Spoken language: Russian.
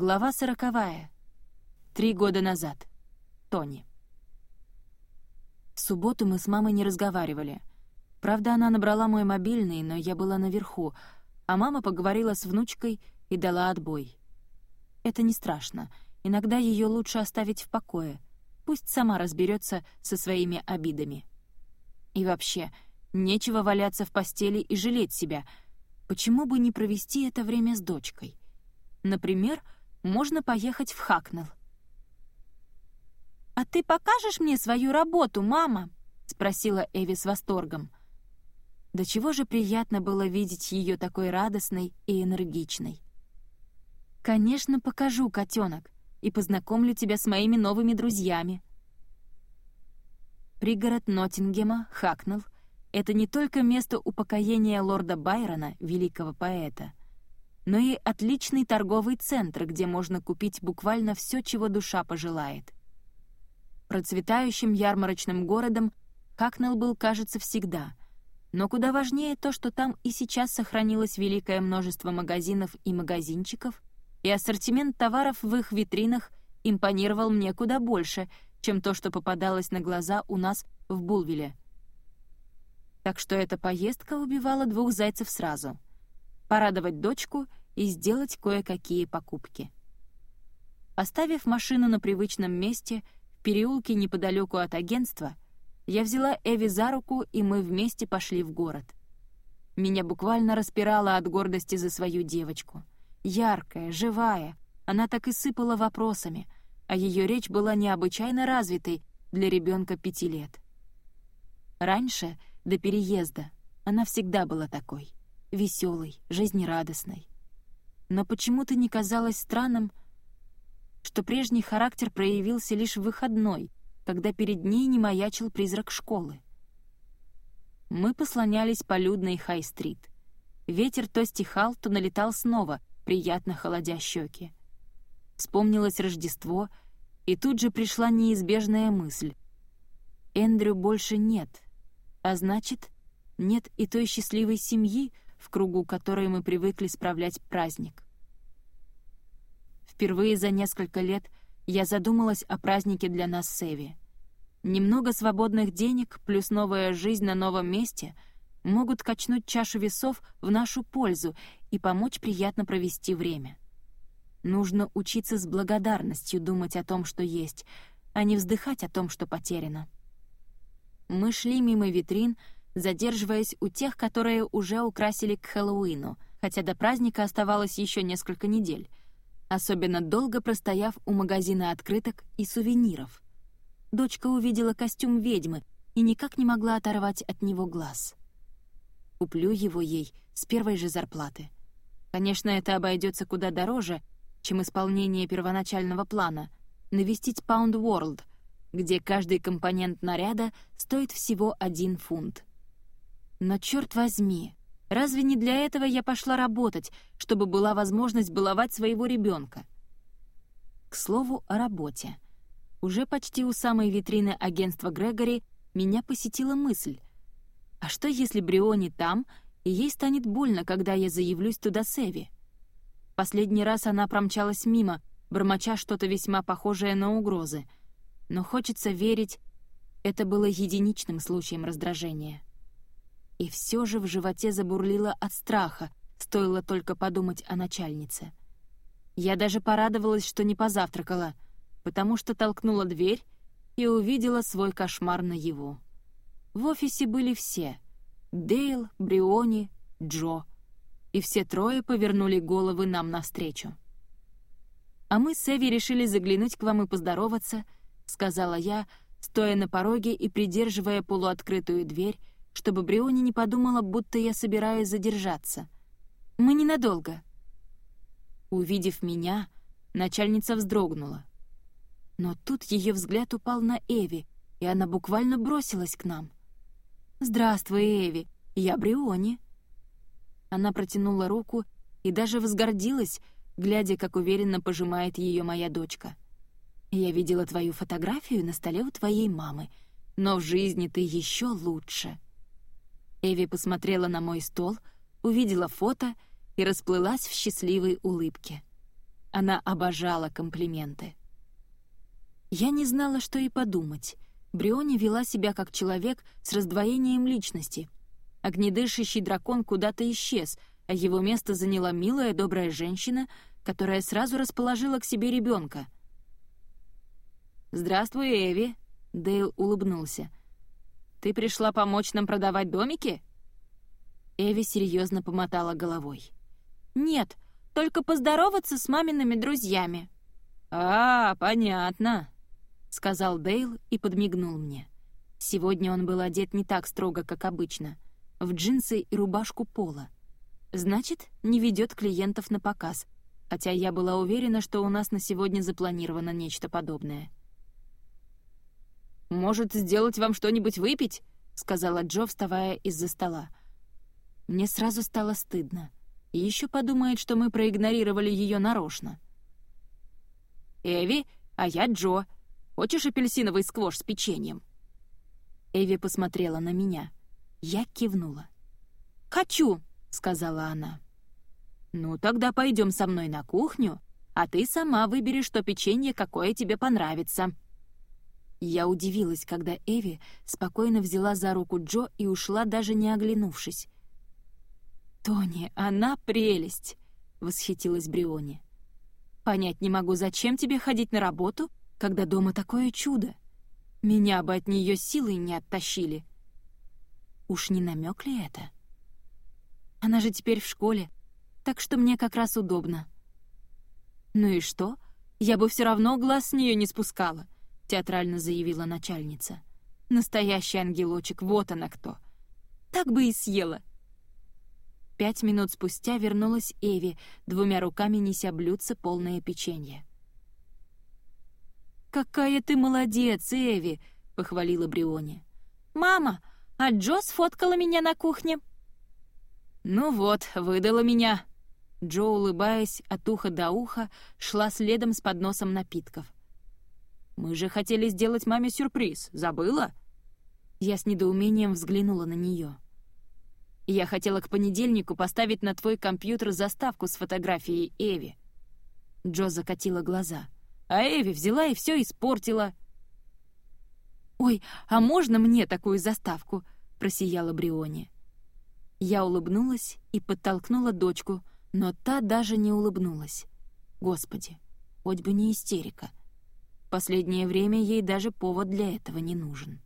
Глава сороковая. Три года назад. Тони. В субботу мы с мамой не разговаривали. Правда, она набрала мой мобильный, но я была наверху, а мама поговорила с внучкой и дала отбой. Это не страшно. Иногда ее лучше оставить в покое. Пусть сама разберется со своими обидами. И вообще, нечего валяться в постели и жалеть себя. Почему бы не провести это время с дочкой? Например, можно поехать в Хакнелл. «А ты покажешь мне свою работу, мама?» — спросила Эви с восторгом. До чего же приятно было видеть ее такой радостной и энергичной. «Конечно, покажу, котенок, и познакомлю тебя с моими новыми друзьями». Пригород Ноттингема, Хакнелл, это не только место упокоения лорда Байрона, великого поэта, но и отличный торговый центр, где можно купить буквально все, чего душа пожелает. Процветающим ярмарочным городом Хакнелл был, кажется, всегда, но куда важнее то, что там и сейчас сохранилось великое множество магазинов и магазинчиков, и ассортимент товаров в их витринах импонировал мне куда больше, чем то, что попадалось на глаза у нас в Булвиле. Так что эта поездка убивала двух зайцев сразу — порадовать дочку — и сделать кое-какие покупки. Оставив машину на привычном месте, в переулке неподалеку от агентства, я взяла Эви за руку, и мы вместе пошли в город. Меня буквально распирало от гордости за свою девочку. Яркая, живая, она так и сыпала вопросами, а ее речь была необычайно развитой для ребенка пяти лет. Раньше, до переезда, она всегда была такой — веселой, жизнерадостной но почему-то не казалось странным, что прежний характер проявился лишь в выходной, когда перед ней не маячил призрак школы. Мы послонялись по людной Хай-стрит. Ветер то стихал, то налетал снова, приятно холодя щеки. Вспомнилось Рождество, и тут же пришла неизбежная мысль. Эндрю больше нет, а значит, нет и той счастливой семьи, в кругу которой мы привыкли справлять праздник. Впервые за несколько лет я задумалась о празднике для нас с Эви. Немного свободных денег плюс новая жизнь на новом месте могут качнуть чашу весов в нашу пользу и помочь приятно провести время. Нужно учиться с благодарностью думать о том, что есть, а не вздыхать о том, что потеряно. Мы шли мимо витрин, задерживаясь у тех, которые уже украсили к Хэллоуину, хотя до праздника оставалось еще несколько недель, особенно долго простояв у магазина открыток и сувениров. Дочка увидела костюм ведьмы и никак не могла оторвать от него глаз. Куплю его ей с первой же зарплаты. Конечно, это обойдется куда дороже, чем исполнение первоначального плана — навестить Pound World, где каждый компонент наряда стоит всего один фунт. Но черт возьми, разве не для этого я пошла работать, чтобы была возможность баловать своего ребенка? К слову о работе. Уже почти у самой витрины агентства Грегори меня посетила мысль. А что, если Бриони там, и ей станет больно, когда я заявлюсь туда с Эви? Последний раз она промчалась мимо, бормоча что-то весьма похожее на угрозы. Но хочется верить, это было единичным случаем раздражения. И все же в животе забурлило от страха, стоило только подумать о начальнице. Я даже порадовалась, что не позавтракала, потому что толкнула дверь и увидела свой кошмар наяву. В офисе были все — Дейл, Бриони, Джо. И все трое повернули головы нам навстречу. «А мы с Эви решили заглянуть к вам и поздороваться», — сказала я, стоя на пороге и придерживая полуоткрытую дверь, чтобы Бриони не подумала, будто я собираюсь задержаться. Мы ненадолго. Увидев меня, начальница вздрогнула. Но тут ее взгляд упал на Эви, и она буквально бросилась к нам. «Здравствуй, Эви, я Бриони». Она протянула руку и даже возгордилась, глядя, как уверенно пожимает ее моя дочка. «Я видела твою фотографию на столе у твоей мамы, но в жизни ты еще лучше». Эви посмотрела на мой стол, увидела фото и расплылась в счастливой улыбке. Она обожала комплименты. Я не знала, что и подумать. Бриони вела себя как человек с раздвоением личности. Огнедышащий дракон куда-то исчез, а его место заняла милая, добрая женщина, которая сразу расположила к себе ребенка. «Здравствуй, Эви», — Дейл улыбнулся. «Ты пришла помочь нам продавать домики?» Эви серьезно помотала головой. «Нет, только поздороваться с мамиными друзьями». «А, понятно», — сказал Дейл и подмигнул мне. Сегодня он был одет не так строго, как обычно, в джинсы и рубашку пола. Значит, не ведет клиентов на показ, хотя я была уверена, что у нас на сегодня запланировано нечто подобное. «Может, сделать вам что-нибудь выпить?» — сказала Джо, вставая из-за стола. Мне сразу стало стыдно. И еще подумает, что мы проигнорировали ее нарочно. «Эви, а я Джо. Хочешь апельсиновый сквош с печеньем?» Эви посмотрела на меня. Я кивнула. «Хочу!» — сказала она. «Ну, тогда пойдем со мной на кухню, а ты сама выберешь то печенье, какое тебе понравится». Я удивилась, когда Эви спокойно взяла за руку Джо и ушла, даже не оглянувшись. «Тони, она прелесть!» — восхитилась Бриони. «Понять не могу, зачем тебе ходить на работу, когда дома такое чудо? Меня бы от нее силой не оттащили». Уж не намек ли это? Она же теперь в школе, так что мне как раз удобно. «Ну и что? Я бы все равно глаз с нее не спускала», — театрально заявила начальница. «Настоящий ангелочек, вот она кто. Так бы и съела». Пять минут спустя вернулась Эви, двумя руками неся блюдце, полное печенье. «Какая ты молодец, Эви!» — похвалила Бриони. «Мама, а Джо сфоткала меня на кухне». «Ну вот, выдала меня». Джо, улыбаясь от уха до уха, шла следом с подносом напитков. «Мы же хотели сделать маме сюрприз, забыла?» Я с недоумением взглянула на нее. Я хотела к понедельнику поставить на твой компьютер заставку с фотографией Эви». Джо закатила глаза. «А Эви взяла и все испортила». «Ой, а можно мне такую заставку?» — просияла Бриони. Я улыбнулась и подтолкнула дочку, но та даже не улыбнулась. Господи, хоть бы не истерика. Последнее время ей даже повод для этого не нужен.